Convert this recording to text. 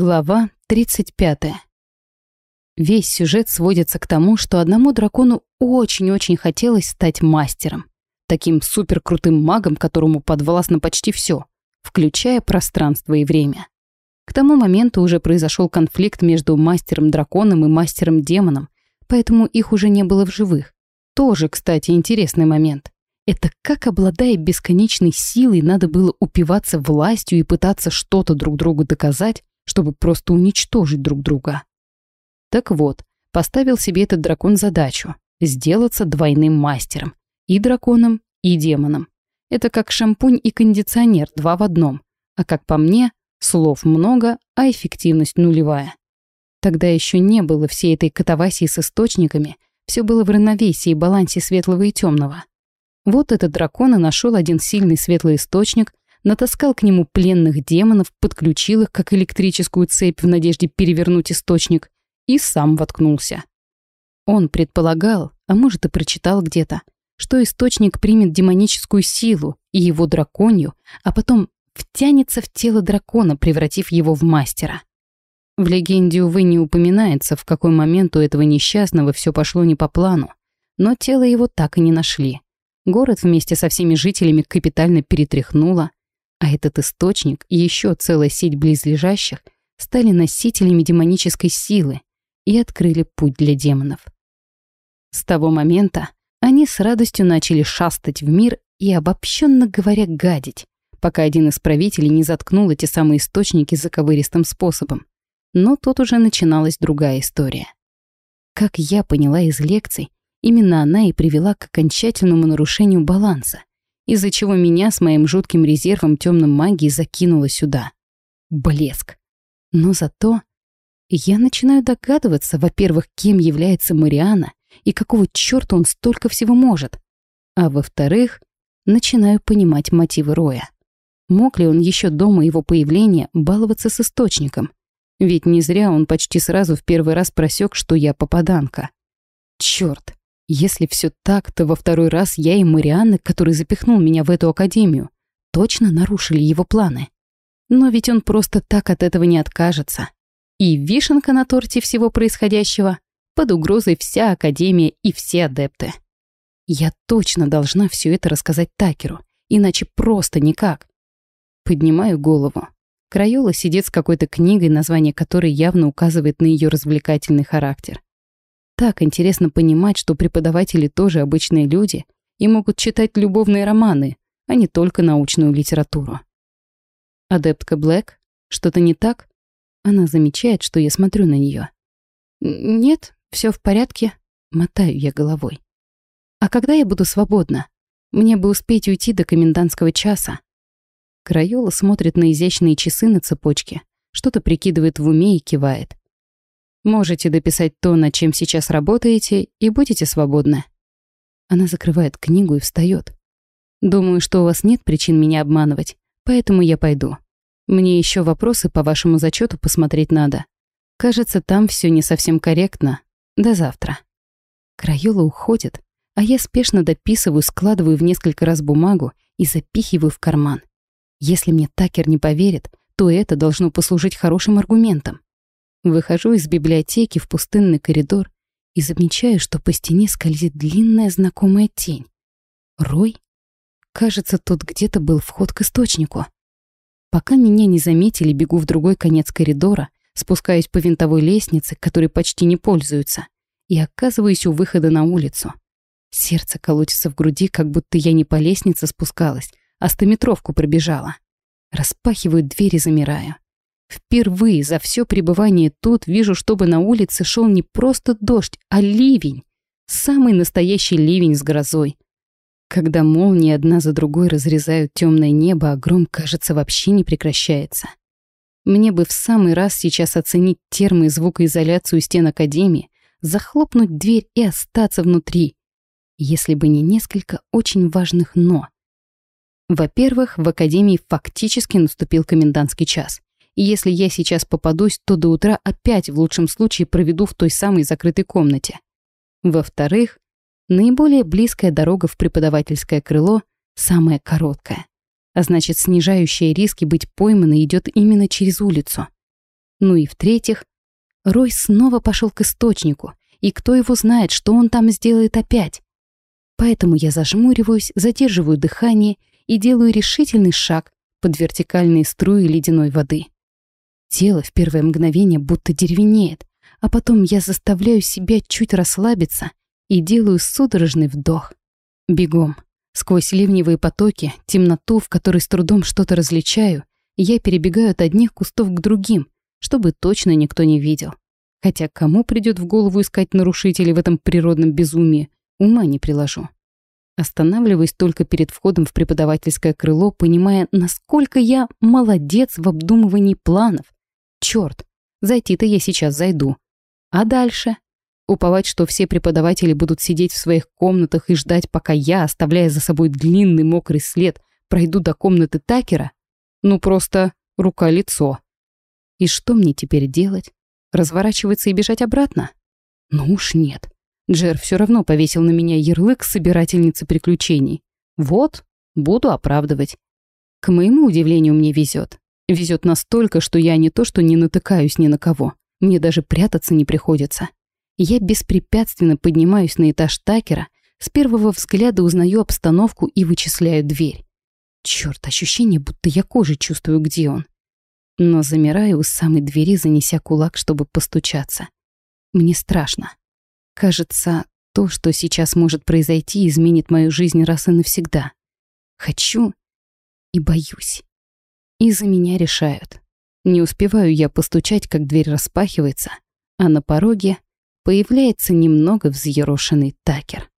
Глава 35. Весь сюжет сводится к тому, что одному дракону очень-очень хотелось стать мастером. Таким суперкрутым магом, которому подвластно почти все, включая пространство и время. К тому моменту уже произошел конфликт между мастером-драконом и мастером-демоном, поэтому их уже не было в живых. Тоже, кстати, интересный момент. Это как, обладая бесконечной силой, надо было упиваться властью и пытаться что-то друг другу доказать, чтобы просто уничтожить друг друга. Так вот, поставил себе этот дракон задачу – сделаться двойным мастером. И драконом, и демоном. Это как шампунь и кондиционер, два в одном. А как по мне, слов много, а эффективность нулевая. Тогда еще не было всей этой катавасии с источниками, все было в равновесии и балансе светлого и темного. Вот этот дракон и нашел один сильный светлый источник, натаскал к нему пленных демонов, подключил их как электрическую цепь в надежде перевернуть источник и сам воткнулся. Он предполагал, а может и прочитал где-то, что источник примет демоническую силу и его драконью, а потом втянется в тело дракона, превратив его в мастера. В легенде, увы, не упоминается, в какой момент у этого несчастного все пошло не по плану, но тело его так и не нашли. Город вместе со всеми жителями капитально перетряхнуло, а этот источник и еще целая сеть близлежащих стали носителями демонической силы и открыли путь для демонов. С того момента они с радостью начали шастать в мир и, обобщенно говоря, гадить, пока один из правителей не заткнул эти самые источники заковыристым способом. Но тут уже начиналась другая история. Как я поняла из лекций, именно она и привела к окончательному нарушению баланса из-за чего меня с моим жутким резервом темной магии закинуло сюда. Блеск. Но зато я начинаю догадываться, во-первых, кем является Мариана и какого черта он столько всего может, а во-вторых, начинаю понимать мотивы Роя. Мог ли он еще до моего появления баловаться с источником? Ведь не зря он почти сразу в первый раз просек, что я попаданка. Черт, если все так, то во второй раз я и Марианна, который запихнул меня в эту академию, точно нарушили его планы. Но ведь он просто так от этого не откажется. И вишенка на торте всего происходящего под угрозой вся академия и все адепты. Я точно должна все это рассказать Такеру, иначе просто никак. Поднимаю голову. Крайола сидит с какой-то книгой, название которой явно указывает на ее развлекательный характер. Так интересно понимать, что преподаватели тоже обычные люди и могут читать любовные романы, а не только научную литературу. Адептка Блэк? Что-то не так? Она замечает, что я смотрю на нее. Нет, все в порядке. Мотаю я головой. А когда я буду свободна? Мне бы успеть уйти до комендантского часа. Крайола смотрит на изящные часы на цепочке, что-то прикидывает в уме и кивает. Можете дописать то, над чем сейчас работаете, и будете свободны. Она закрывает книгу и встает. Думаю, что у вас нет причин меня обманывать, поэтому я пойду. Мне еще вопросы по вашему зачету посмотреть надо. Кажется, там все не совсем корректно. До завтра. Краюла уходит, а я спешно дописываю, складываю в несколько раз бумагу и запихиваю в карман. Если мне Такер не поверит, то это должно послужить хорошим аргументом. Выхожу из библиотеки в пустынный коридор и замечаю, что по стене скользит длинная знакомая тень. Рой? Кажется, тут где-то был вход к источнику. Пока меня не заметили, бегу в другой конец коридора, спускаюсь по винтовой лестнице, которой почти не пользуются, и оказываюсь у выхода на улицу. Сердце колотится в груди, как будто я не по лестнице спускалась, а стометровку пробежала. Распахиваю дверь и замираю. Впервые за все пребывание тут вижу, чтобы на улице шел не просто дождь, а ливень. Самый настоящий ливень с грозой. Когда молнии одна за другой разрезают темное небо, а гром, кажется, вообще не прекращается. Мне бы в самый раз сейчас оценить термо- и звукоизоляцию стен Академии, захлопнуть дверь и остаться внутри, если бы не несколько очень важных «но». Во-первых, в Академии фактически наступил комендантский час. Если я сейчас попадусь, то до утра опять в лучшем случае проведу в той самой закрытой комнате. Во-вторых, наиболее близкая дорога в преподавательское крыло самая короткая. А значит, снижающая риски быть пойманной идет именно через улицу. Ну и в-третьих, Рой снова пошел к источнику, и кто его знает, что он там сделает опять. Поэтому я зажмуриваюсь, задерживаю дыхание и делаю решительный шаг под вертикальные струи ледяной воды. Тело в первое мгновение будто деревенеет, а потом я заставляю себя чуть расслабиться и делаю судорожный вдох. Бегом. Сквозь ливневые потоки, темноту, в которой с трудом что-то различаю, я перебегаю от одних кустов к другим, чтобы точно никто не видел. Хотя кому придет в голову искать нарушителей в этом природном безумии, ума не приложу. Останавливаюсь только перед входом в преподавательское крыло, понимая, насколько я молодец в обдумывании планов. Черт, зайти-то я сейчас зайду. А дальше? Уповать, что все преподаватели будут сидеть в своих комнатах и ждать, пока я, оставляя за собой длинный мокрый след, пройду до комнаты Такера? Ну просто рука-лицо. И что мне теперь делать? Разворачиваться и бежать обратно? Ну уж нет. Джер все равно повесил на меня ярлык собирательницы приключений. Вот, буду оправдывать. К моему удивлению, мне везет. Везет настолько, что я не то что не натыкаюсь ни на кого. Мне даже прятаться не приходится. Я беспрепятственно поднимаюсь на этаж Такера, с первого взгляда узнаю обстановку и вычисляю дверь. Черт, ощущение, будто я кожей чувствую, где он. Но замираю у самой двери, занеся кулак, чтобы постучаться. Мне страшно. Кажется, то, что сейчас может произойти, изменит мою жизнь раз и навсегда. Хочу и боюсь. И за меня решают. Не успеваю я постучать, как дверь распахивается, а на пороге появляется немного взъерошенный Такер.